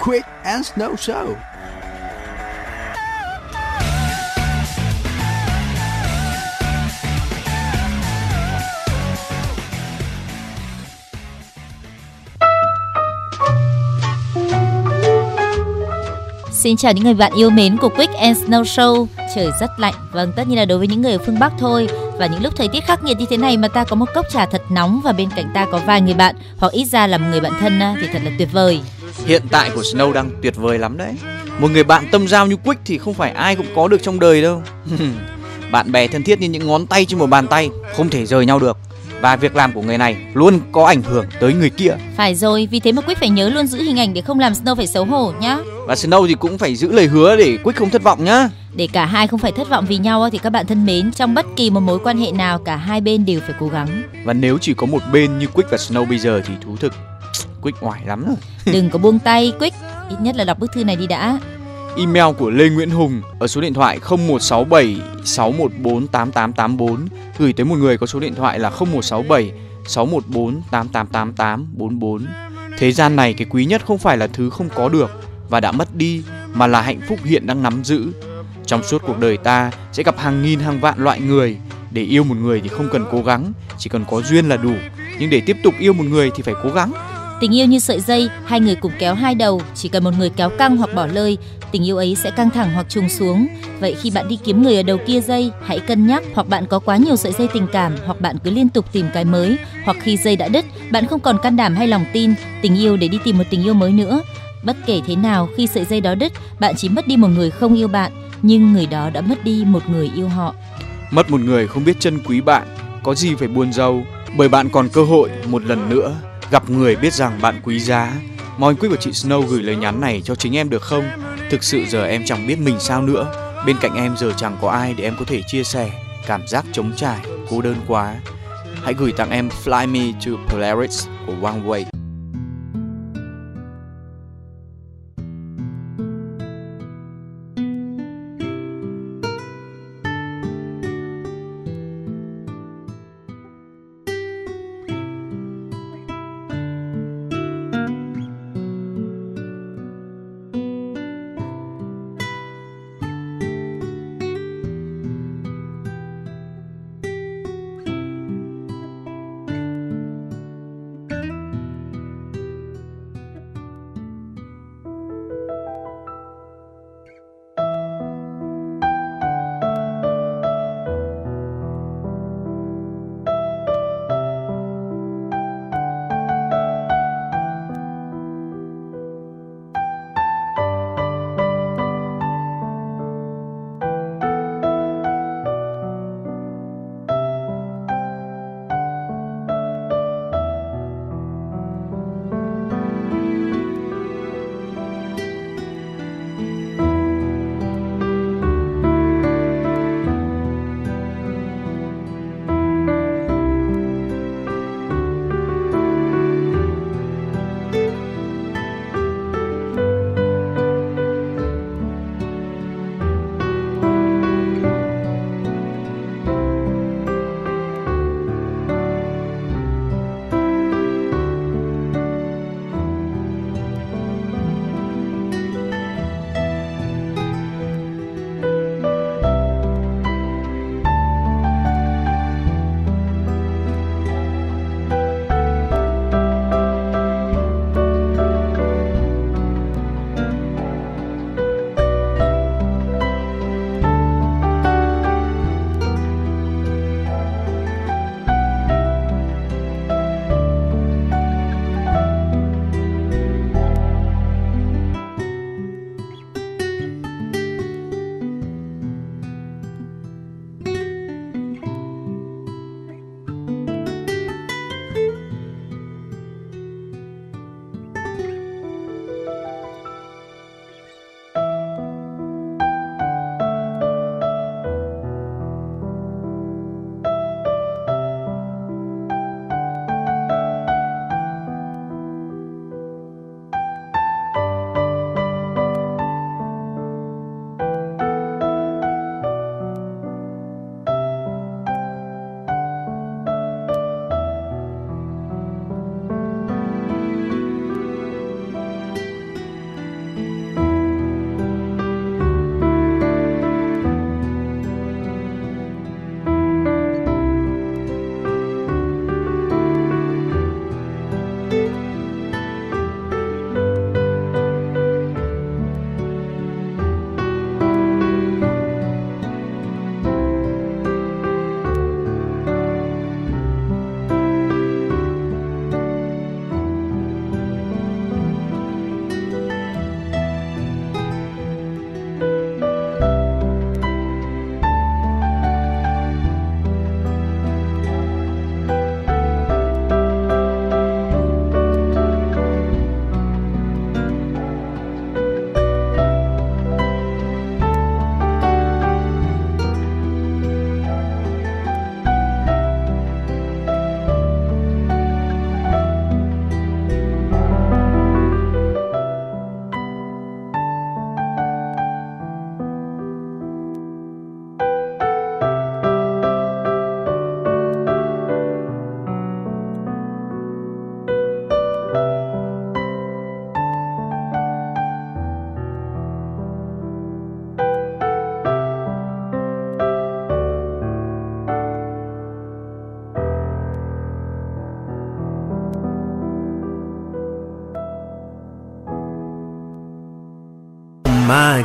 Quick and Snow Show. Xin chào những người bạn yêu mến của Quick and Snow Show. Trời rất lạnh, vâng tất nhiên là đối với những người ở phương Bắc thôi. Và những lúc thời tiết khắc nghiệt như thế này mà ta có một cốc trà thật nóng và bên cạnh ta có vài người bạn hoặc ít ra là một người bạn thân thì thật là tuyệt vời. Hiện tại của Snow đang tuyệt vời lắm đấy. Một người bạn tâm giao như Quick thì không phải ai cũng có được trong đời đâu. bạn bè thân thiết như những ngón tay trên một bàn tay, không thể rời nhau được và việc làm của người này luôn có ảnh hưởng tới người kia. Phải rồi, vì thế mà Quick phải nhớ luôn giữ hình ảnh để không làm Snow phải xấu hổ nhá. Và Snow thì cũng phải giữ lời hứa để Quick không thất vọng nhá. Để cả hai không phải thất vọng vì nhau thì các bạn thân mến, trong bất kỳ một mối quan hệ nào cả hai bên đều phải cố gắng. Và nếu chỉ có một bên như Quick và Snow bây giờ thì thú thực Quick oải lắm rồi. Đừng có buông tay Quick, ít nhất là đọc bức thư này đi đã. Email của Lê Nguyễn Hùng ở số điện thoại 0167 614 8884 gửi tới một người có số điện thoại là 0167 614 8888 44. Thế gian này cái quý nhất không phải là thứ không có được và đã mất đi mà là hạnh phúc hiện đang nắm giữ. Trong suốt cuộc đời ta sẽ gặp hàng nghìn hàng vạn loại người. Để yêu một người thì không cần cố gắng, chỉ cần có duyên là đủ. Nhưng để tiếp tục yêu một người thì phải cố gắng. Tình yêu như sợi dây, hai người cùng kéo hai đầu, chỉ cần một người kéo căng hoặc bỏ lơi, tình yêu ấy sẽ căng thẳng hoặc trùng xuống. Vậy khi bạn đi kiếm người ở đầu kia dây, hãy cân nhắc hoặc bạn có quá nhiều sợi dây tình cảm hoặc bạn cứ liên tục tìm cái mới, hoặc khi dây đã đứt, bạn không còn can đảm hay lòng tin, tình yêu để đi tìm một tình yêu mới nữa. Bất kể thế nào, khi sợi dây đó đứt, bạn chỉ mất đi một người không yêu bạn, nhưng người đó đã mất đi một người yêu họ. Mất một người không biết trân quý bạn, có gì phải buồn rầu? bởi bạn còn cơ hội một lần nữa gặp người biết rằng bạn quý giá. Mong quý và chị Snow gửi lời nhắn này cho chính em được không? Thực sự giờ em chẳng biết mình sao nữa. Bên cạnh em giờ chẳng có ai để em có thể chia sẻ. Cảm giác trống trải, cô đơn quá. Hãy gửi tặng em Fly Me to Polaris của One Way.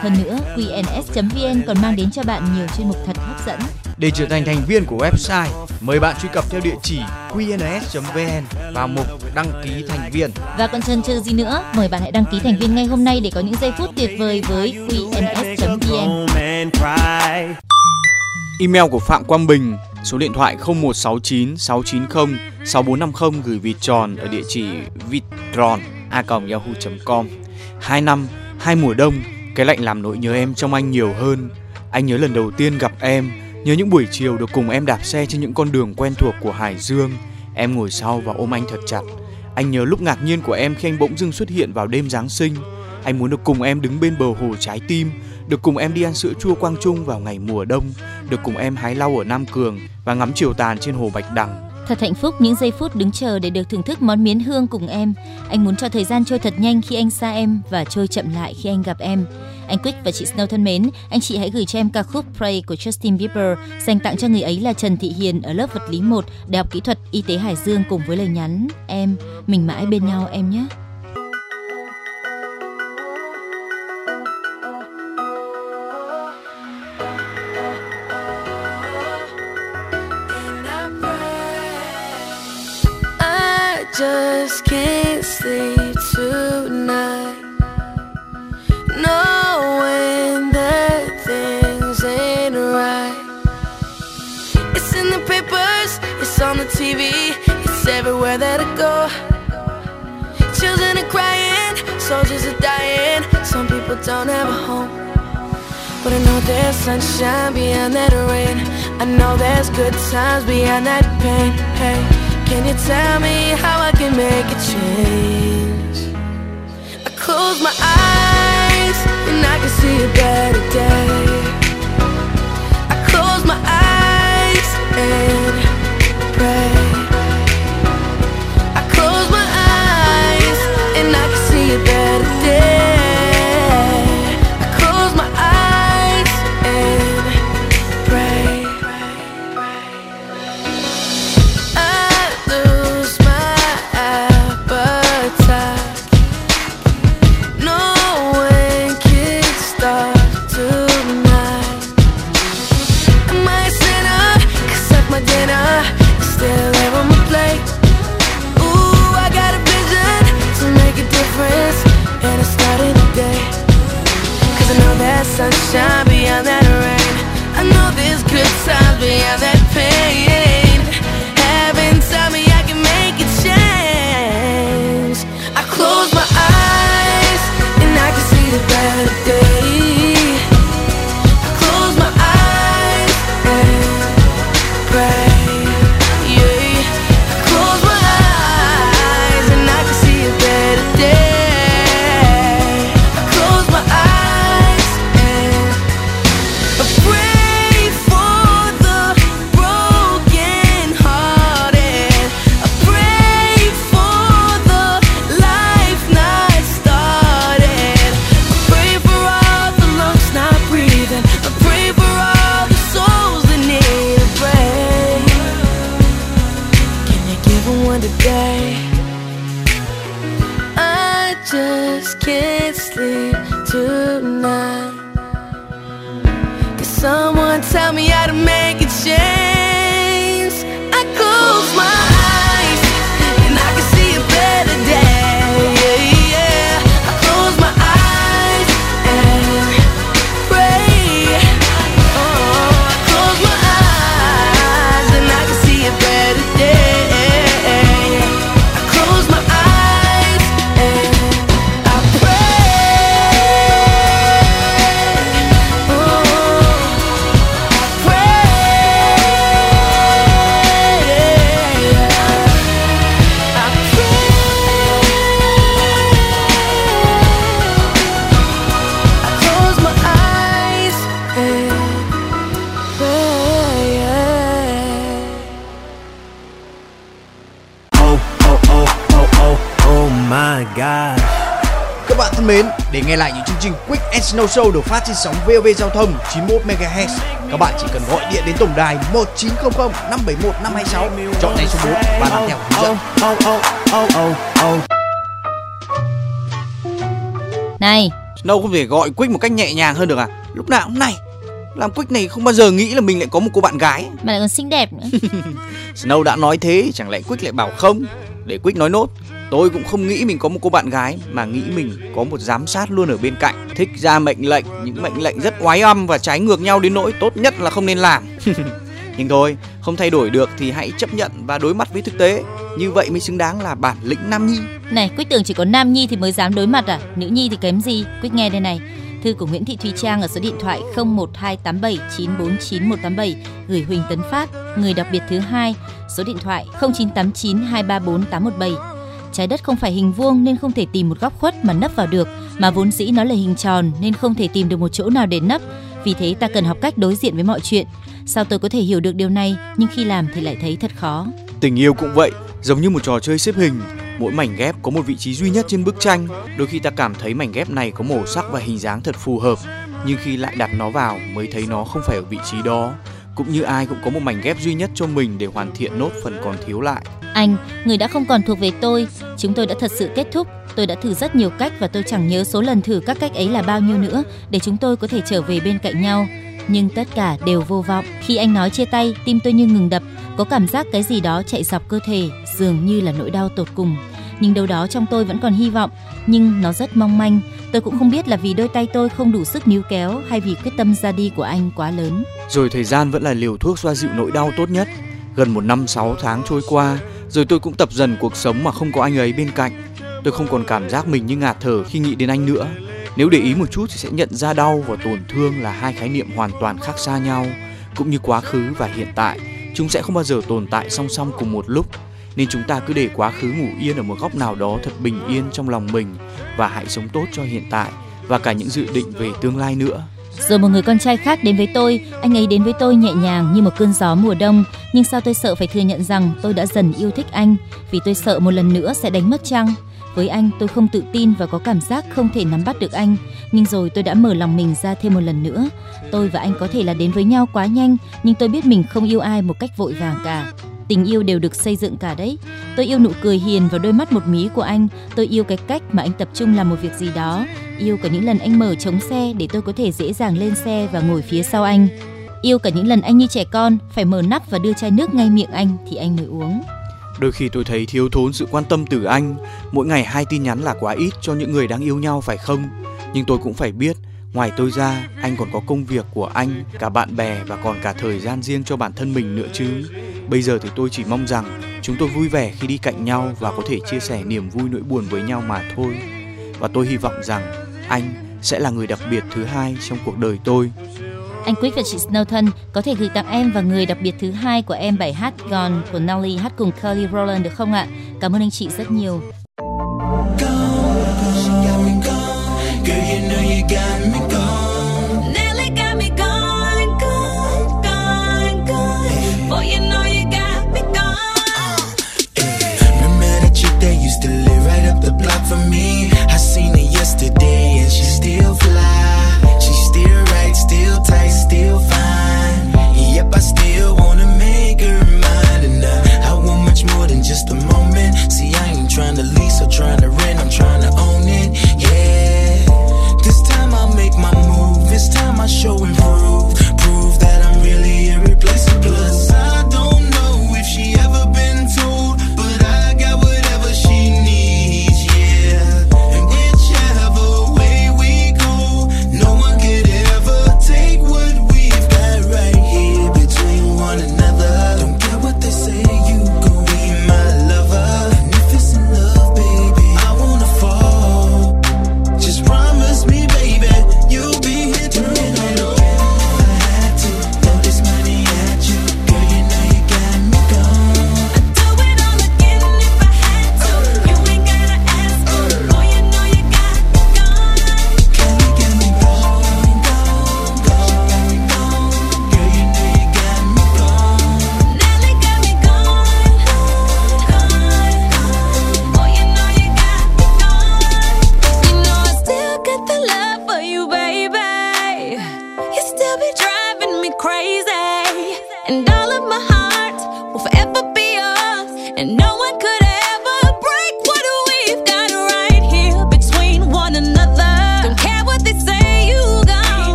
Hơn nữa, qns.vn còn mang đến cho bạn nhiều chuyên mục thật hấp dẫn. Để trở thành thành viên của website, mời bạn truy cập theo địa chỉ qns.vn vào mục đăng ký thành viên. Và còn chần chừ gì nữa, mời bạn hãy đăng ký thành viên ngay hôm nay để có những giây phút tuyệt vời với qns.vn. Email của Phạm Quang Bình, số điện thoại 0169 690 6450 gửi vịt tròn ở địa chỉ vitròn a yahoo.com. Hai năm, hai mùa đông, cái lạnh làm nỗi nhớ em trong anh nhiều hơn. Anh nhớ lần đầu tiên gặp em, nhớ những buổi chiều được cùng em đạp xe trên những con đường quen thuộc của Hải Dương. Em ngồi sau và ôm anh thật chặt. Anh nhớ lúc ngạc nhiên của em khi anh bỗng dưng xuất hiện vào đêm Giáng sinh. Anh muốn được cùng em đứng bên bờ hồ trái tim, được cùng em đi ăn sữa chua Quang Trung vào ngày mùa đông, được cùng em hái lau ở Nam Cường và ngắm chiều tàn trên hồ Bạch Đằng. Thật hạnh phúc những giây phút đứng chờ để được thưởng thức món miến hương cùng em. Anh muốn cho thời gian trôi thật nhanh khi anh xa em và trôi chậm lại khi anh gặp em. Anh Quick và chị Snow thân mến, anh chị hãy gửi cho em ca khúc Pray của Justin Bieber dành tặng cho người ấy là Trần Thị Hiền ở lớp vật lý 1, Đại học Kỹ thuật Y tế Hải Dương cùng với lời nhắn Em, mình mãi bên nhau em nhé. Just can't sleep tonight. Knowing that things ain't right. It's in the papers, it's on the TV, it's everywhere that I go. Children are crying, soldiers are dying, some people don't have a home. But I know there's sunshine beyond that rain. I know there's good times beyond that pain. Hey, can you tell me how I can make a change? I close my eyes and I can see a better day. I close my eyes and pray. Snow Show được phát trên sóng VOV Giao thông 91 MHz, các bạn chỉ cần gọi điện đến tổng đài 1900 571 526, chọn ngay số 4 và làm theo hướng dẫn. Này, Snow không thể gọi Quick một cách nhẹ nhàng hơn được à? Lúc nào cũng này. Làm Quick này không bao giờ nghĩ là mình lại có một cô bạn gái. mà lại còn xinh đẹp nữa. Snow đã nói thế, chẳng lẽ Quick lại bảo không? Để Quick nói nốt. Tôi cũng không nghĩ mình có một cô bạn gái mà nghĩ mình có một giám sát luôn ở bên cạnh, thích ra mệnh lệnh, những mệnh lệnh rất oái âm và trái ngược nhau đến nỗi tốt nhất là không nên làm. Nhưng thôi, không thay đổi được thì hãy chấp nhận và đối mặt với thực tế. Như vậy mới xứng đáng là bản lĩnh nam nhi. Này, Quyết tưởng chỉ có nam nhi thì mới dám đối mặt à? Nữ nhi thì kém gì? Quyết nghe đây này. Thư của Nguyễn Thị Thùy Trang ở số điện thoại 01287949187 gửi Huỳnh Tấn Phát, người đặc biệt thứ hai, số điện thoại 0989234817. Trái đất không phải hình vuông nên không thể tìm một góc khuất mà nấp vào được, mà vốn dĩ nó là hình tròn nên không thể tìm được một chỗ nào để nấp. Vì thế ta cần học cách đối diện với mọi chuyện. Sao tôi có thể hiểu được điều này, nhưng khi làm thì lại thấy thật khó. Tình yêu cũng vậy, giống như một trò chơi xếp hình. Mỗi mảnh ghép có một vị trí duy nhất trên bức tranh. Đôi khi ta cảm thấy mảnh ghép này có màu sắc và hình dáng thật phù hợp, nhưng khi lại đặt nó vào mới thấy nó không phải ở vị trí đó. Cũng như ai cũng có một mảnh ghép duy nhất cho mình để hoàn thiện nốt phần còn thiếu lại. Anh, người đã không còn thuộc về tôi, chúng tôi đã thật sự kết thúc. Tôi đã thử rất nhiều cách và tôi chẳng nhớ số lần thử các cách ấy là bao nhiêu nữa để chúng tôi có thể trở về bên cạnh nhau. Nhưng tất cả đều vô vọng. Khi anh nói chia tay, tim tôi như ngừng đập, có cảm giác cái gì đó chạy dọc cơ thể, dường như là nỗi đau tột cùng. Nhưng đâu đó trong tôi vẫn còn hy vọng, nhưng nó rất mong manh. Tôi cũng không biết là vì đôi tay tôi không đủ sức níu kéo hay vì quyết tâm ra đi của anh quá lớn. Rồi thời gian vẫn là liều thuốc xoa dịu nỗi đau tốt nhất. Gần một năm sáu tháng trôi qua, rồi tôi cũng tập dần cuộc sống mà không có anh ấy bên cạnh. Tôi không còn cảm giác mình như ngạt thở khi nghĩ đến anh nữa. Nếu để ý một chút thì sẽ nhận ra đau và tổn thương là hai khái niệm hoàn toàn khác xa nhau, cũng như quá khứ và hiện tại. Chúng sẽ không bao giờ tồn tại song song cùng một lúc. Nên chúng ta cứ để quá khứ ngủ yên ở một góc nào đó thật bình yên trong lòng mình và hãy sống tốt cho hiện tại và cả những dự định về tương lai nữa. Rồi một người con trai khác đến với tôi, anh ấy đến với tôi nhẹ nhàng như một cơn gió mùa đông, nhưng sao tôi sợ phải thừa nhận rằng tôi đã dần yêu thích anh, vì tôi sợ một lần nữa sẽ đánh mất Trăng. Với anh, tôi không tự tin và có cảm giác không thể nắm bắt được anh, nhưng rồi tôi đã mở lòng mình ra thêm một lần nữa. Tôi và anh có thể là đến với nhau quá nhanh, nhưng tôi biết mình không yêu ai một cách vội vàng cả. Tình yêu đều được xây dựng cả đấy. Tôi yêu nụ cười hiền và đôi mắt một mí của anh. Tôi yêu cái cách mà anh tập trung làm một việc gì đó. Yêu cả những lần anh mở trống xe để tôi có thể dễ dàng lên xe và ngồi phía sau anh. Yêu cả những lần anh như trẻ con, phải mở nắp và đưa chai nước ngay miệng anh thì anh mới uống. Đôi khi tôi thấy thiếu thốn sự quan tâm từ anh. Mỗi ngày hai tin nhắn là quá ít cho những người đang yêu nhau phải không? Nhưng tôi cũng phải biết, ngoài tôi ra, anh còn có công việc của anh, cả bạn bè và còn cả thời gian riêng cho bản thân mình nữa chứ. Bây giờ thì tôi chỉ mong rằng chúng tôi vui vẻ khi đi cạnh nhau và có thể chia sẻ niềm vui nỗi buồn với nhau mà thôi. Và tôi hy vọng rằng anh sẽ là người đặc biệt thứ hai trong cuộc đời tôi. Anh Quick và chị Snowton có thể gửi tặng em và người đặc biệt thứ hai của em bài hát Gone của Nelly hát cùng Kelly Rowland được không ạ? Cảm ơn anh chị rất nhiều. Girl, you know you got me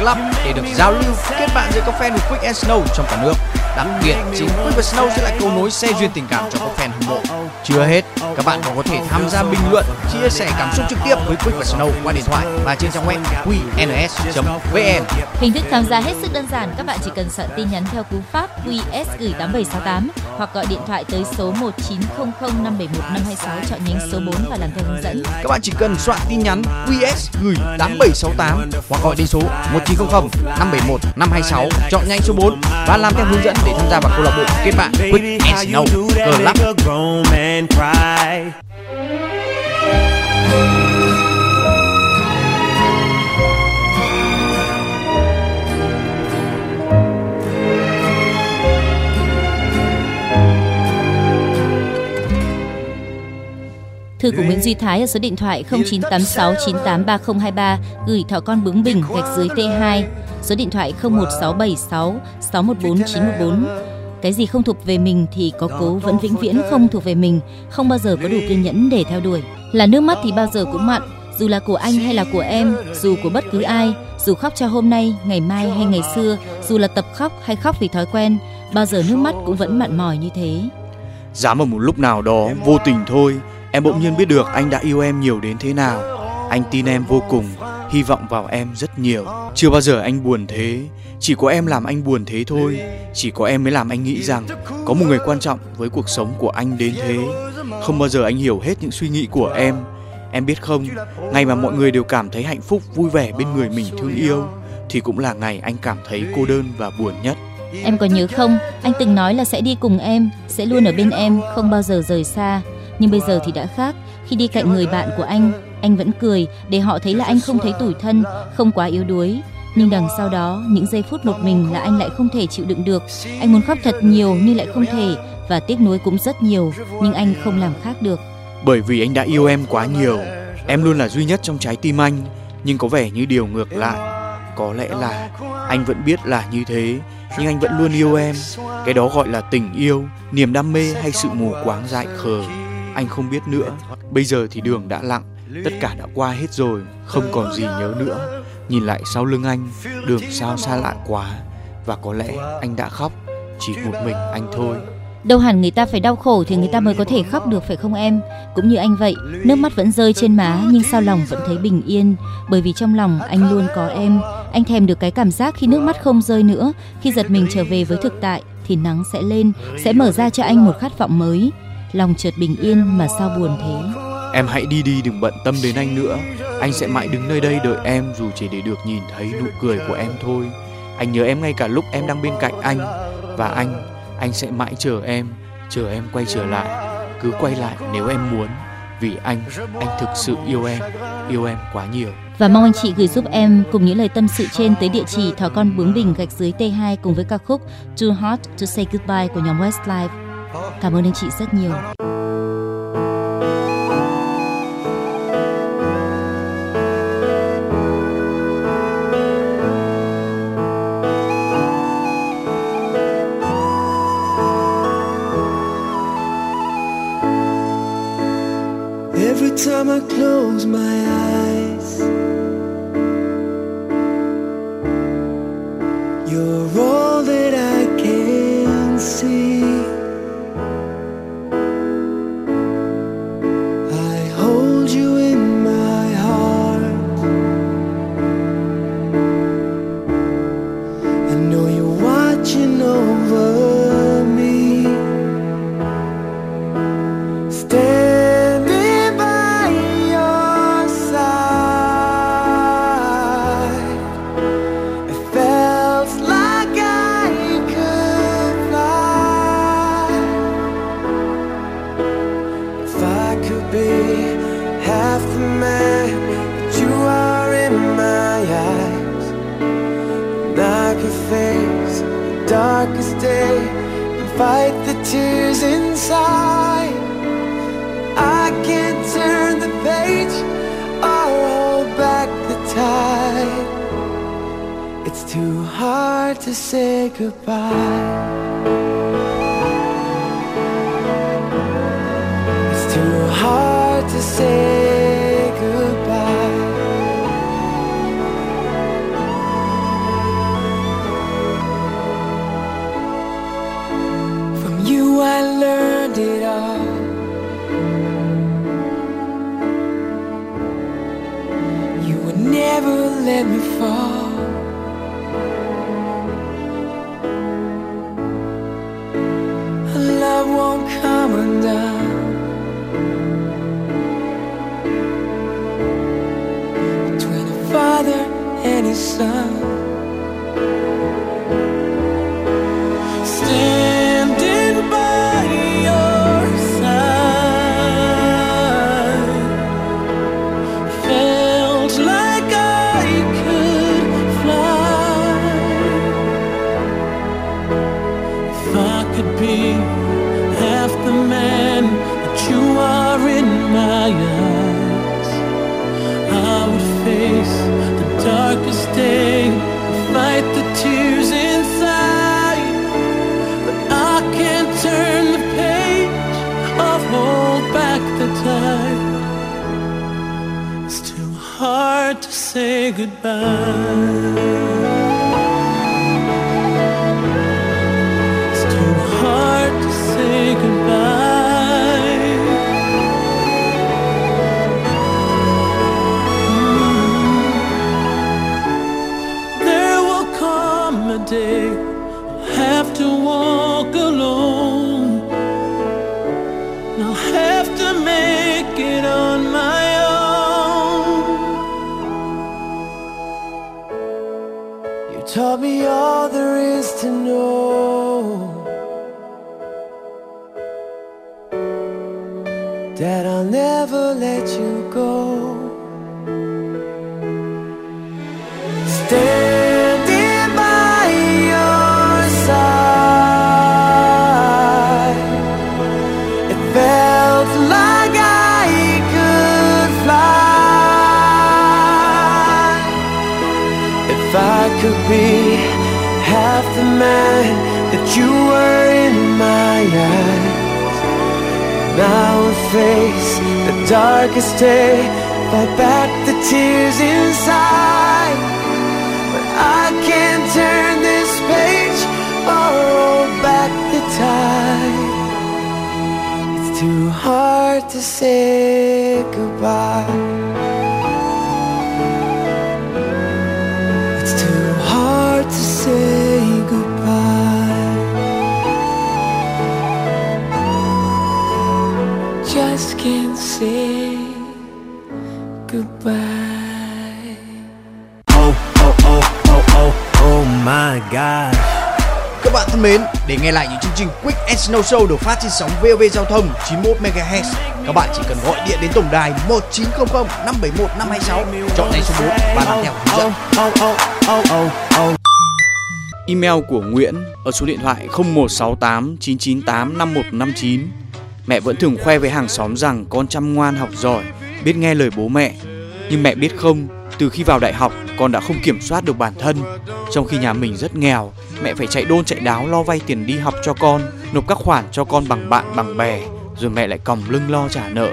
Club để được giao lưu kết bạn giữa các fan của Quick and Snow trong cả nước. Đặc biệt, chính Quick và Snow sẽ là cầu nối xe duyên tình cảm cho các fan hâm mộ. Chưa hết, các bạn còn có thể tham gia bình luận, chia sẻ cảm xúc trực tiếp với Quick và Snow qua điện thoại và trên trang web qns.vn. Hình thức tham gia hết sức đơn giản, các bạn chỉ cần soạn tin nhắn theo cú pháp QS gửi 8768 hoặc gọi điện thoại tới số 1900 571 526 chọn nhánh số 4 và làm theo hướng dẫn. Các bạn chỉ cần soạn tin nhắn QS gửi 8768 hoặc gọi đến số 1900 571 526 chọn nhanh số 4 và làm theo hướng dẫn để tham gia vào câu lạc bộ kết bạn Quick and Snow Club. Thư của Nguyễn Duy Thái ở số điện thoại 0986983023 gửi thỏ con bướng bỉnh gạch dưới T2, số điện thoại 01676 614 914. Cái gì không thuộc về mình thì có cố vẫn vĩnh viễn không thuộc về mình, không bao giờ có đủ kiên nhẫn để theo đuổi. Là nước mắt thì bao giờ cũng mặn, dù là của anh hay là của em, dù của bất cứ ai, dù khóc cho hôm nay, ngày mai hay ngày xưa, dù là tập khóc hay khóc vì thói quen, bao giờ nước mắt cũng vẫn mặn mỏi như thế. Dám ở một lúc nào đó vô tình thôi Em bỗng nhiên biết được anh đã yêu em nhiều đến thế nào. Anh tin em vô cùng Hy vọng vào em rất nhiều. Chưa bao giờ anh buồn thế. Chỉ có em làm anh buồn thế thôi. Chỉ có em mới làm anh nghĩ rằng Có một người quan trọng với cuộc sống của anh đến thế. Không bao giờ anh hiểu hết những suy nghĩ của em. Em biết không Ngày mà mọi người đều cảm thấy hạnh phúc Vui vẻ bên người mình thương yêu Thì cũng là ngày anh cảm thấy cô đơn và buồn nhất. Em có nhớ không, anh từng nói là sẽ đi cùng em, sẽ luôn ở bên em, không bao giờ rời xa. Nhưng bây giờ thì đã khác, khi đi cạnh người bạn của anh, anh vẫn cười để họ thấy là anh không thấy tủi thân, không quá yếu đuối. Nhưng đằng sau đó, những giây phút một mình là anh lại không thể chịu đựng được. Anh muốn khóc thật nhiều nhưng lại không thể và tiếc nuối cũng rất nhiều, nhưng anh không làm khác được. Bởi vì anh đã yêu em quá nhiều Em luôn là duy nhất trong trái tim anh Nhưng có vẻ như điều ngược lại Có lẽ là anh vẫn biết là như thế Nhưng anh vẫn luôn yêu em Cái đó gọi là tình yêu Niềm đam mê hay sự mù quáng dại khờ anh không biết nữa Bây giờ thì đường đã lặng Tất cả đã qua hết rồi Không còn gì nhớ nữa Nhìn lại sau lưng anh Đường sao xa lạ quá Và có lẽ anh đã khóc Chỉ một mình anh thôi Đâu hẳn người ta phải đau khổ thì người ta mới có thể khóc được phải không em? Cũng như anh vậy, nước mắt vẫn rơi trên má nhưng sao lòng vẫn thấy bình yên, bởi vì trong lòng anh luôn có em. Anh thèm được cái cảm giác khi nước mắt không rơi nữa, khi giật mình trở về với thực tại thì nắng sẽ lên, sẽ mở ra cho anh một khát vọng mới. Lòng chợt bình yên mà sao buồn thế. Em hãy đi đi đừng bận tâm đến anh nữa. Anh sẽ mãi đứng nơi đây đợi em Dù chỉ để được nhìn thấy nụ cười của em thôi. Anh nhớ em ngay cả lúc em đang bên cạnh anh. Và anh, anh sẽ mãi chờ em Chờ em quay trở lại. Cứ quay lại nếu em muốn Vì anh, anh thực sự yêu em Yêu em quá nhiều. Và mong anh chị gửi giúp em cùng những lời tâm sự trên tới địa chỉ thỏ con bướng bình gạch dưới T2 cùng với ca khúc Too Hot to Say Goodbye của nhóm Westlife. Cảm ơn anh chị rất nhiều. Every time I close my eyes, goodbye. Face the darkest day, fight back the tears inside. But I can't turn this page or roll back the tide. It's too hard to say goodbye. My God. Các bạn thân mến, để nghe lại những chương trình Quick and Snow Show được phát trên sóng VOV Giao thông 91 MHz, các bạn chỉ cần gọi điện đến tổng đài 1900 571 526, chọn ngay số 4 và làm theo hướng dẫn. Email của Nguyễn ở số điện thoại 0168 998 5159. Mẹ vẫn thường khoe với hàng xóm rằng con chăm ngoan học giỏi, biết nghe lời bố mẹ. Nhưng mẹ biết không, từ khi vào đại học con đã không kiểm soát được bản thân. Trong khi nhà mình rất nghèo, mẹ phải chạy đôn chạy đáo lo vay tiền đi học cho con, nộp các khoản cho con bằng bạn bằng bè, rồi mẹ lại còng lưng lo trả nợ.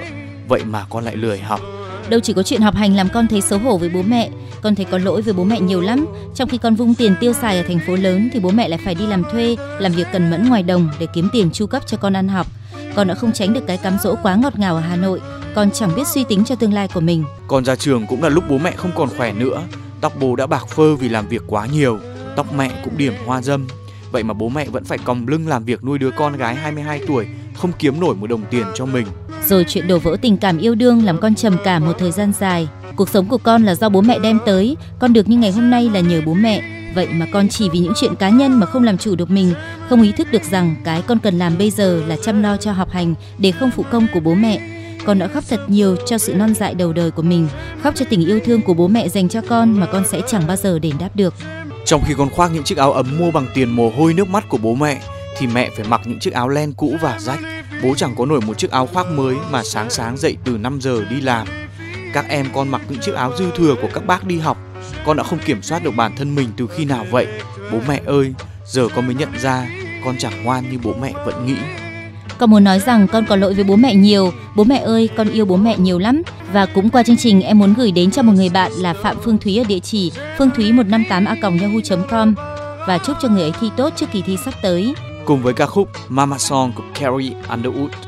Vậy mà con lại lười học. Đâu chỉ có chuyện học hành làm con thấy xấu hổ với bố mẹ, con thấy có lỗi với bố mẹ nhiều lắm. Trong khi con vung tiền tiêu xài ở thành phố lớn thì bố mẹ lại phải đi làm thuê, làm việc cần mẫn ngoài đồng để kiếm tiền chu cấp cho con ăn học. Con đã không tránh được cái cám dỗ quá ngọt ngào ở Hà Nội. Con chẳng biết suy tính cho tương lai của mình. Con ra trường cũng là lúc bố mẹ không còn khỏe nữa. Tóc bố đã bạc phơ vì làm việc quá nhiều, tóc mẹ cũng điểm hoa dâm. Vậy mà bố mẹ vẫn phải còng lưng làm việc nuôi đứa con gái 22 tuổi, không kiếm nổi một đồng tiền cho mình. Rồi chuyện đổ vỡ tình cảm yêu đương làm con trầm cảm một thời gian dài. Cuộc sống của con là do bố mẹ đem tới, con được như ngày hôm nay là nhờ bố mẹ. Vậy mà con chỉ vì những chuyện cá nhân mà không làm chủ được mình, không ý thức được rằng cái con cần làm bây giờ là chăm lo cho học hành để không phụ công của bố mẹ. Con đã khóc thật nhiều cho sự non dại đầu đời của mình, khóc cho tình yêu thương của bố mẹ dành cho con mà con sẽ chẳng bao giờ đền đáp được. Trong khi con khoác những chiếc áo ấm mua bằng tiền mồ hôi nước mắt của bố mẹ, thì mẹ phải mặc những chiếc áo len cũ và rách. Bố chẳng có nổi một chiếc áo khoác mới mà sáng sáng dậy từ 5 giờ đi làm. Các em con mặc những chiếc áo dư thừa của các bác đi học. Con đã không kiểm soát được bản thân mình từ khi nào vậy? Bố mẹ ơi, giờ con mới nhận ra con chẳng ngoan như bố mẹ vẫn nghĩ. Con muốn nói rằng con có lỗi với bố mẹ nhiều. Bố mẹ ơi, con yêu bố mẹ nhiều lắm. Và cũng qua chương trình em muốn gửi đến cho một người bạn là Phạm Phương Thúy ở địa chỉ phương thúy 158 a yahoo.com và chúc cho người ấy thi tốt trước kỳ thi sắp tới. Cùng với ca khúc Mama Song của Carrie Underwood.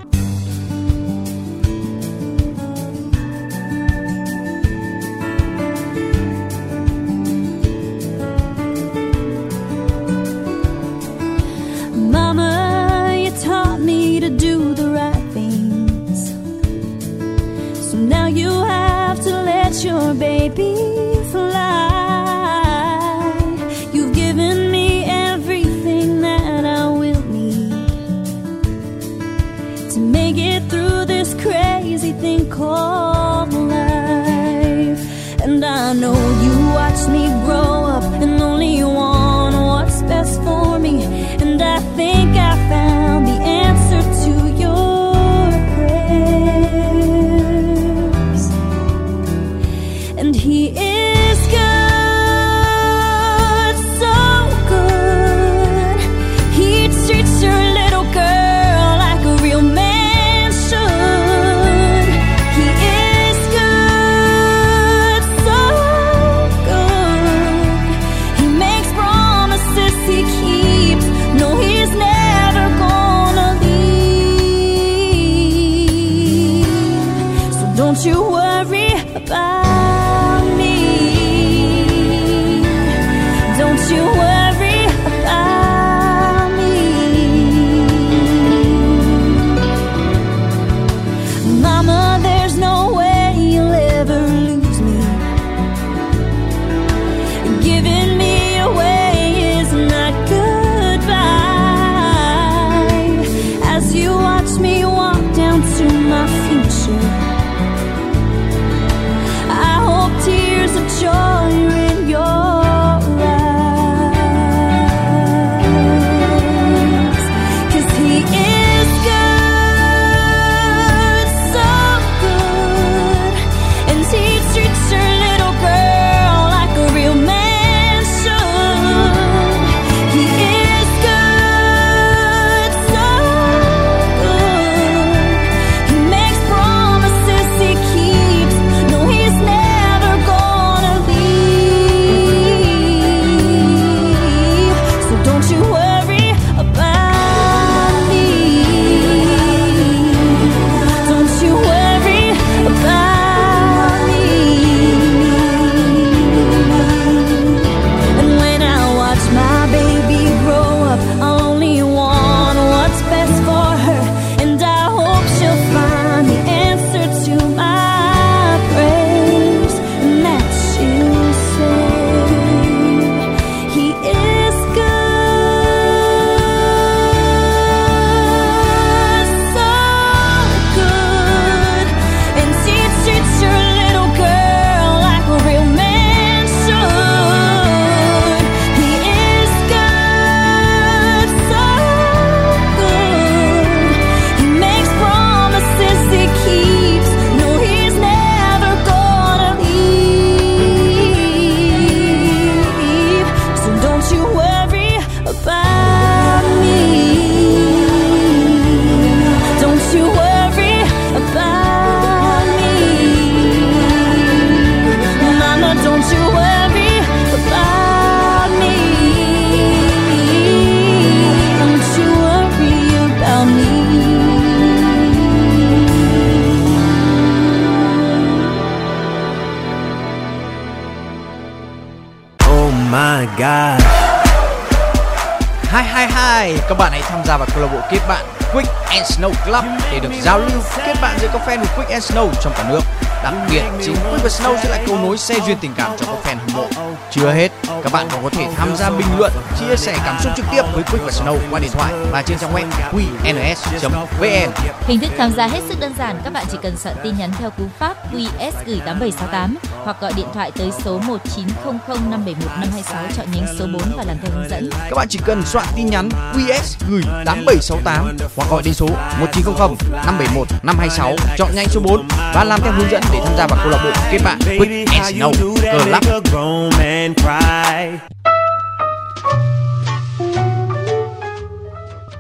Snow trong cả nước. Đặc biệt, chính Quick và Snow sẽ là cầu nối xe duyên tình cảm cho các fan hâm mộ. Chưa hết, các bạn còn có thể tham gia bình luận, chia sẻ cảm xúc trực tiếp với Quick và Snow qua điện thoại và trên trang web qns.vn. Hình thức tham gia hết sức đơn giản, các bạn chỉ cần soạn tin nhắn theo cú pháp QS gửi 8768 hoặc gọi điện thoại tới số 1900 571 526 chọn nhánh số 4 và làm theo hướng dẫn. Các bạn chỉ cần soạn tin nhắn QS gửi 8768 hoặc gọi đến số 1900 571 526 chọn nhanh số 4 và làm theo hướng dẫn để tham gia vào câu lạc bộ kết bạn Quick and Snow Club.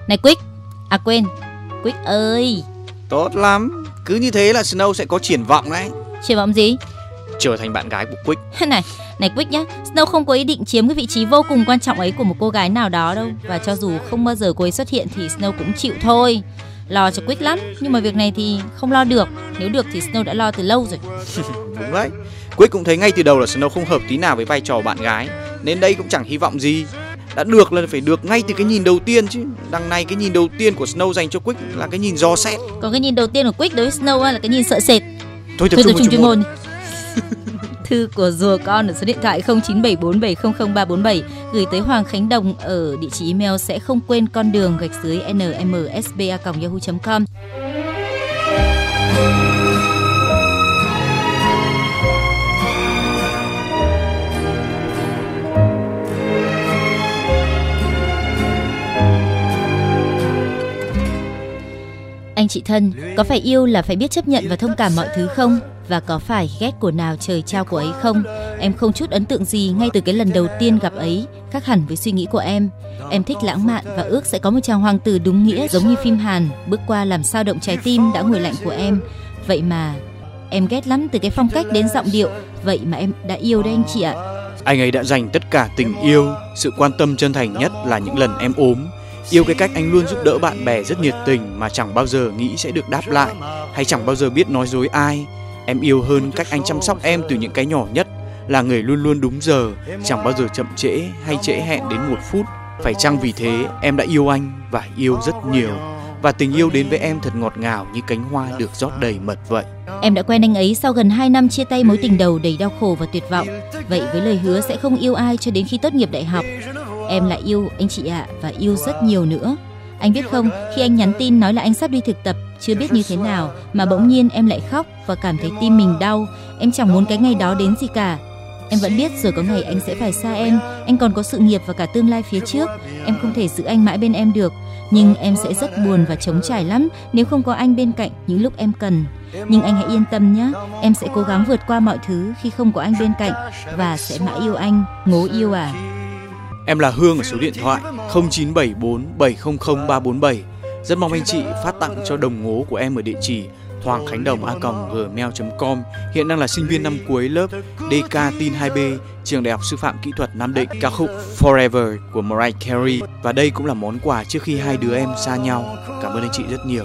Này Quick, à quên, Quick ơi, Tốt lắm. Cứ như thế là Snow sẽ có triển vọng đấy. triển vọng gì? Trở thành bạn gái của Quick. này, này Quick nhá, Snow không có ý định chiếm cái vị trí vô cùng quan trọng ấy của một cô gái nào đó đâu và cho dù không bao giờ cô ấy xuất hiện thì Snow cũng chịu thôi. Lo cho Quick lắm, nhưng mà việc này thì không lo được. Nếu được thì Snow đã lo từ lâu rồi. Đúng đấy. Quick cũng thấy ngay từ đầu là Snow không hợp tí nào với vai trò bạn gái. Nên đây cũng chẳng hy vọng gì. Đã được là phải được ngay từ cái nhìn đầu tiên chứ. Đằng này cái nhìn đầu tiên của Snow dành cho Quick là cái nhìn do xét. Còn cái nhìn đầu tiên của Quick đối với Snow là cái nhìn sợ sệt. Thôi tập trung vào chuyên môn. môn. Thư của rùa con ở số điện thoại 0974700347 gửi tới Hoàng Khánh Đồng ở địa chỉ email sẽ không quên con đường gạch dưới nmsba@yahoo.com. Anh chị thân, có phải yêu là phải biết chấp nhận và thông cảm mọi thứ không? Và có phải ghét của nào trời trao của ấy không? Em không chút ấn tượng gì ngay từ cái lần đầu tiên gặp ấy, khác hẳn với suy nghĩ của em. Em thích lãng mạn và ước sẽ có một chàng hoàng tử đúng nghĩa giống như phim Hàn, bước qua làm sao động trái tim đã nguội lạnh của em. Vậy mà em ghét lắm từ cái phong cách đến giọng điệu, vậy mà em đã yêu đấy anh chị ạ. Anh ấy đã dành tất cả tình yêu, sự quan tâm chân thành nhất là những lần em ốm. Yêu cái cách anh luôn giúp đỡ bạn bè rất nhiệt tình mà chẳng bao giờ nghĩ sẽ được đáp lại hay chẳng bao giờ biết nói dối ai. Em yêu hơn cách anh chăm sóc em từ những cái nhỏ nhất là người luôn luôn đúng giờ, chẳng bao giờ chậm trễ hay trễ hẹn đến một phút. Phải chăng vì thế em đã yêu anh và yêu rất nhiều và tình yêu đến với em thật ngọt ngào như cánh hoa được rót đầy mật vậy. Em đã quen anh ấy sau gần 2 năm chia tay mối tình đầu đầy đau khổ và tuyệt vọng. Vậy với lời hứa sẽ không yêu ai cho đến khi tốt nghiệp đại học. Em lại yêu anh chị ạ và yêu rất nhiều nữa. Anh biết không, khi anh nhắn tin nói là anh sắp đi thực tập, chưa biết như thế nào mà bỗng nhiên em lại khóc và cảm thấy tim mình đau. Em chẳng muốn cái ngày đó đến gì cả. Em vẫn biết rồi có ngày anh sẽ phải xa em, anh còn có sự nghiệp và cả tương lai phía trước. Em không thể giữ anh mãi bên em được, nhưng em sẽ rất buồn và trống trải lắm nếu không có anh bên cạnh những lúc em cần. Nhưng anh hãy yên tâm nhé, em sẽ cố gắng vượt qua mọi thứ khi không có anh bên cạnh và sẽ mãi yêu anh, ngố yêu à. Em là Hương ở số điện thoại 0974 700 347. Rất mong anh chị phát tặng cho đồng ngố của em ở địa chỉ Hoàng Khánh Đồng a gmail.com Hiện đang là sinh viên năm cuối lớp DK Tin 2B Trường Đại học Sư phạm Kỹ thuật Nam Định, Ca khúc Forever của Mariah Carey. Và đây cũng là món quà trước khi hai đứa em xa nhau. Cảm ơn anh chị rất nhiều.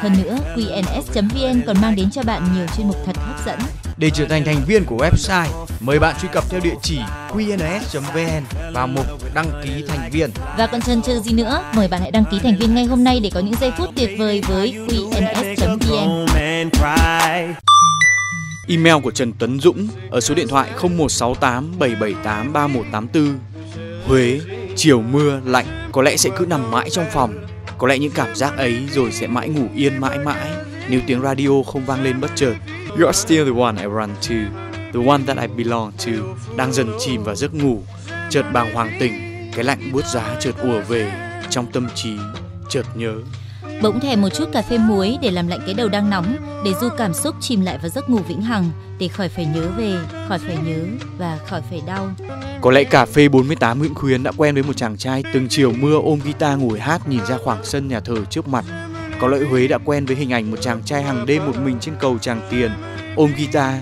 Hơn nữa, qns.vn còn mang đến cho bạn nhiều chuyên mục thật hấp dẫn. Để trở thành thành viên của website, mời bạn truy cập theo địa chỉ qns.vn vào mục đăng ký thành viên. Và còn chần chừ gì nữa, mời bạn hãy đăng ký thành viên ngay hôm nay để có những giây phút tuyệt vời với qns.vn. Email của Trần Tấn Dũng ở số điện thoại 0168 778 3184. Huế, chiều mưa lạnh có lẽ sẽ cứ nằm mãi trong phòng. Có lẽ những cảm giác ấy rồi sẽ mãi ngủ yên mãi mãi nếu tiếng radio không vang lên bất chợt. You're still the one I run to, the one that I belong to. Đang dần chìm vào giấc ngủ, chợt bàng hoàng tỉnh, cái lạnh buốt giá chợt ùa về trong tâm trí, chợt nhớ. Bỗng thèm một chút cà phê muối để làm lạnh cái đầu đang nóng, để du cảm xúc chìm lại vào giấc ngủ vĩnh hằng, để khỏi phải nhớ về, khỏi phải nhớ và khỏi phải đau. Có lẽ cà phê 48 Nguyễn Khuyến đã quen với một chàng trai từng chiều mưa ôm guitar ngồi hát nhìn ra khoảng sân nhà thờ trước mặt. Có lẽ Huế đã quen với hình ảnh một chàng trai hàng đêm một mình trên cầu Tràng Tiền, ôm guitar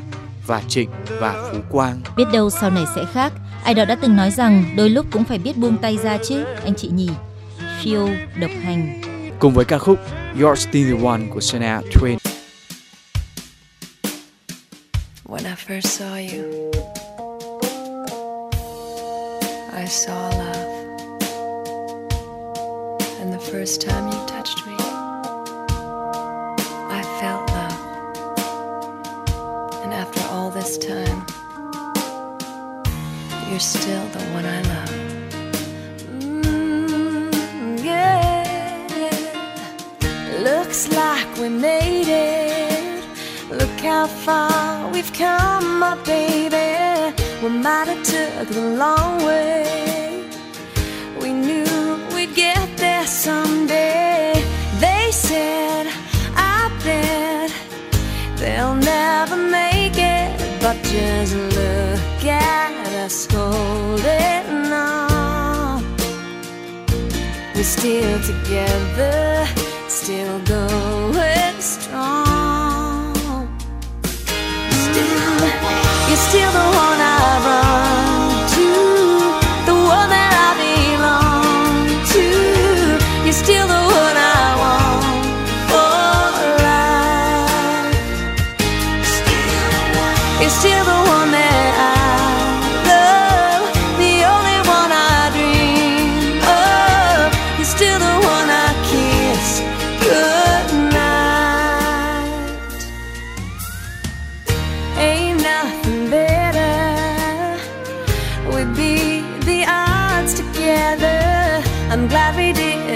và Trịnh và Phú Quang. Biết đâu sau này sẽ khác. Ai đó đã từng nói rằng đôi lúc cũng phải biết buông tay ra chứ, anh chị nhỉ. Phiêu, độc hành, Cùng với ca khúc You're Still the One của Shania Twain. When I first saw you, I saw love. And the first time you touched me, I felt love. And after all this time, you're still the one I love. We made it. Look how far we've come, my baby. We might have took the long way. We knew we'd get there someday. They said, I bet they'll never make it. But just look at us holding on. We're still together, still going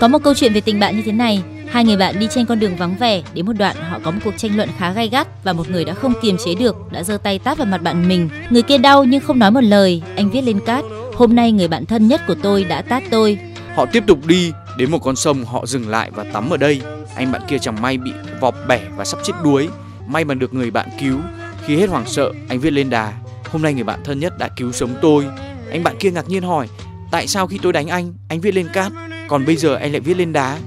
Có một câu chuyện về tình bạn như thế này. Hai người bạn đi trên con đường vắng vẻ, đến một đoạn họ có một cuộc tranh luận khá gay gắt và một người đã không kiềm chế được, đã giơ tay tát vào mặt bạn mình. Người kia đau nhưng không nói một lời, anh viết lên cát: "Hôm nay người bạn thân nhất của tôi đã tát tôi." Họ tiếp tục đi đến một con sông, họ dừng lại và tắm ở đây. Anh bạn kia chẳng may bị vọp bẻ và sắp chết đuối, may mà được người bạn cứu. Khi hết hoảng sợ, anh viết lên đà: "Hôm nay người bạn thân nhất đã cứu sống tôi." Anh bạn kia ngạc nhiên hỏi: "Tại sao khi tôi đánh anh, anh viết lên cát, còn bây giờ anh lại viết lên đá?"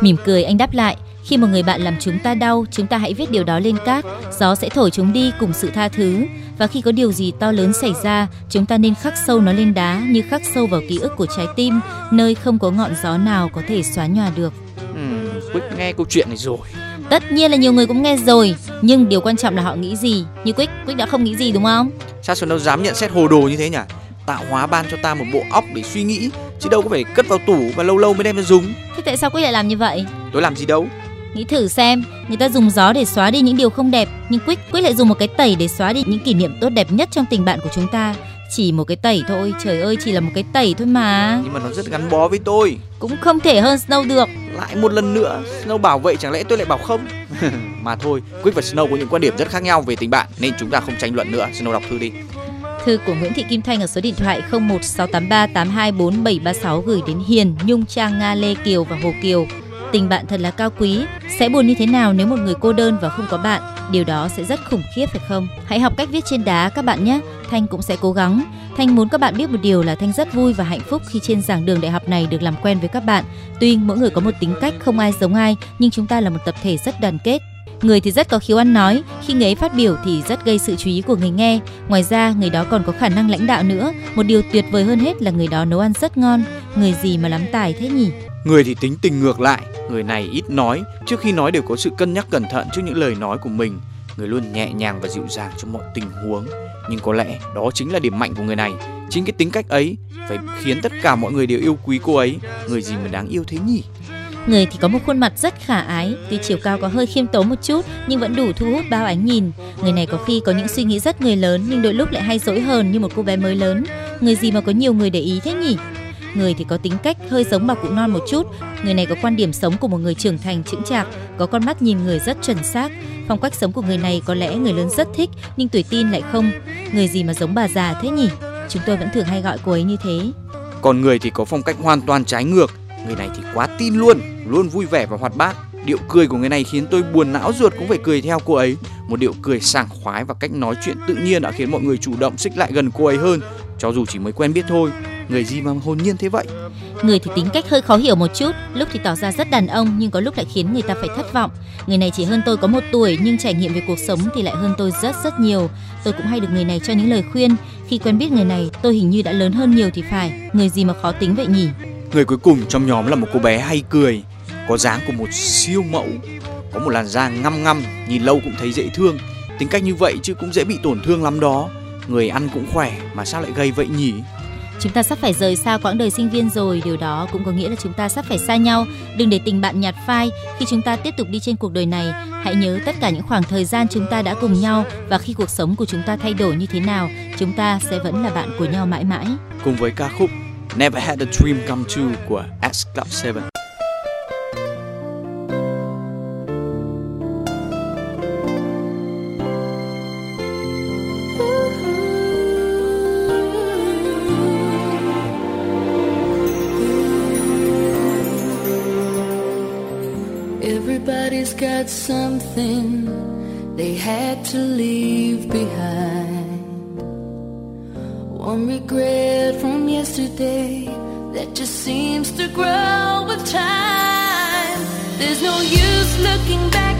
Mỉm cười anh đáp lại, khi một người bạn làm chúng ta đau, chúng ta hãy viết điều đó lên cát, gió sẽ thổi chúng đi cùng sự tha thứ. Và khi có điều gì to lớn xảy ra, chúng ta nên khắc sâu nó lên đá như khắc sâu vào ký ức của trái tim, nơi không có ngọn gió nào có thể xóa nhòa được. Ừm, Quick nghe câu chuyện này rồi. Tất nhiên là nhiều người cũng nghe rồi, nhưng điều quan trọng là họ nghĩ gì. Như Quick, Quick đã không nghĩ gì đúng không? Sao Xuân đâu dám nhận xét hồ đồ như thế nhỉ? Tạo hóa ban cho ta một bộ óc để suy nghĩ, chứ đâu có phải cất vào tủ và lâu lâu mới đem ra dùng. Thế tại sao Quick lại làm như vậy? Tôi làm gì đâu. Nghĩ thử xem, người ta dùng gió để xóa đi những điều không đẹp, nhưng Quick, Quick lại dùng một cái tẩy để xóa đi những kỷ niệm tốt đẹp nhất trong tình bạn của chúng ta. Chỉ một cái tẩy thôi, trời ơi, chỉ là một cái tẩy thôi mà. Nhưng mà nó rất gắn bó với tôi. Cũng không thể hơn Snow được. Lại một lần nữa, Snow bảo vậy chẳng lẽ tôi lại bảo không? mà thôi, Quick và Snow có những quan điểm rất khác nhau về tình bạn nên chúng ta không tranh luận nữa. Snow đọc thư đi. Thư của Nguyễn Thị Kim Thanh ở số điện thoại 01683824736 gửi đến Hiền, Nhung Trang, Nga, Lê Kiều và Hồ Kiều. Tình bạn thật là cao quý, sẽ buồn như thế nào nếu một người cô đơn và không có bạn? Điều đó sẽ rất khủng khiếp phải không? Hãy học cách viết trên đá các bạn nhé. Thanh cũng sẽ cố gắng. Thanh muốn các bạn biết một điều là Thanh rất vui và hạnh phúc khi trên giảng đường đại học này được làm quen với các bạn. Tuy mỗi người có một tính cách không ai giống ai, nhưng chúng ta là một tập thể rất đoàn kết. Người thì rất có khiếu ăn nói, khi người ấy phát biểu thì rất gây sự chú ý của người nghe. Ngoài ra, người đó còn có khả năng lãnh đạo nữa. Một điều tuyệt vời hơn hết là người đó nấu ăn rất ngon. Người gì mà lắm tài thế nhỉ? Người thì tính tình ngược lại, người này ít nói, trước khi nói đều có sự cân nhắc cẩn thận trước những lời nói của mình. Người luôn nhẹ nhàng và dịu dàng trong mọi tình huống. Nhưng có lẽ đó chính là điểm mạnh của người này. Chính cái tính cách ấy phải khiến tất cả mọi người đều yêu quý cô ấy. Người gì mà đáng yêu thế nhỉ? Người thì có một khuôn mặt rất khả ái, tuy chiều cao có hơi khiêm tốn một chút nhưng vẫn đủ thu hút bao ánh nhìn. Người này có khi có những suy nghĩ rất người lớn nhưng đôi lúc lại hay dỗi hờn như một cô bé mới lớn. Người gì mà có nhiều người để ý thế nhỉ? Người thì có tính cách hơi giống bà cụ non một chút. Người này có quan điểm sống của một người trưởng thành chững chạc, có con mắt nhìn người rất chuẩn xác. Phong cách sống của người này có lẽ người lớn rất thích nhưng tuổi tin lại không. Người gì mà giống bà già thế nhỉ? Chúng tôi vẫn thường hay gọi cô ấy như thế. Còn người thì có phong cách hoàn toàn trái ngược. Người này thì quá tin luôn, luôn vui vẻ và hoạt bát. Điệu cười của người này khiến tôi buồn não ruột cũng phải cười theo cô ấy. Một điệu cười sảng khoái và cách nói chuyện tự nhiên đã khiến mọi người chủ động xích lại gần cô ấy hơn, cho dù chỉ mới quen biết thôi. Người gì mà hồn nhiên thế vậy? Người thì tính cách hơi khó hiểu một chút, lúc thì tỏ ra rất đàn ông nhưng có lúc lại khiến người ta phải thất vọng. Người này chỉ hơn tôi có một tuổi nhưng trải nghiệm về cuộc sống thì lại hơn tôi rất rất nhiều. Tôi cũng hay được người này cho những lời khuyên. Khi quen biết người này, tôi hình như đã lớn hơn nhiều thì phải. Người gì mà khó tính vậy nhỉ? Người cuối cùng trong nhóm là một cô bé hay cười, có dáng của một siêu mẫu, có một làn da ngăm ngăm, nhìn lâu cũng thấy dễ thương. Tính cách như vậy chứ cũng dễ bị tổn thương lắm đó. Người ăn cũng khỏe mà sao lại gầy vậy nhỉ? Chúng ta sắp phải rời xa quãng đời sinh viên rồi, điều đó cũng có nghĩa là chúng ta sắp phải xa nhau. Đừng để tình bạn nhạt phai khi chúng ta tiếp tục đi trên cuộc đời này. Hãy nhớ tất cả những khoảng thời gian chúng ta đã cùng nhau và khi cuộc sống của chúng ta thay đổi như thế nào, chúng ta sẽ vẫn là bạn của nhau mãi mãi. Cùng với ca khúc Never Had a Dream Come True của S Club 7. Everybody's got something they had to leave behind. One regret that just seems to grow with time. There's no use looking back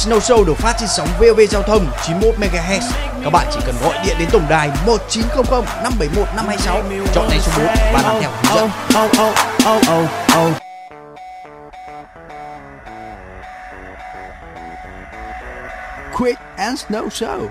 Snow Show được phát trên sóng VOV Giao thông 91 MHz. Các bạn chỉ cần gọi điện đến tổng đài 1900 571 526 chọn ngay số 4 và làm theo hướng dẫn. Oh, oh, oh, oh, oh. Quick and Snow Show.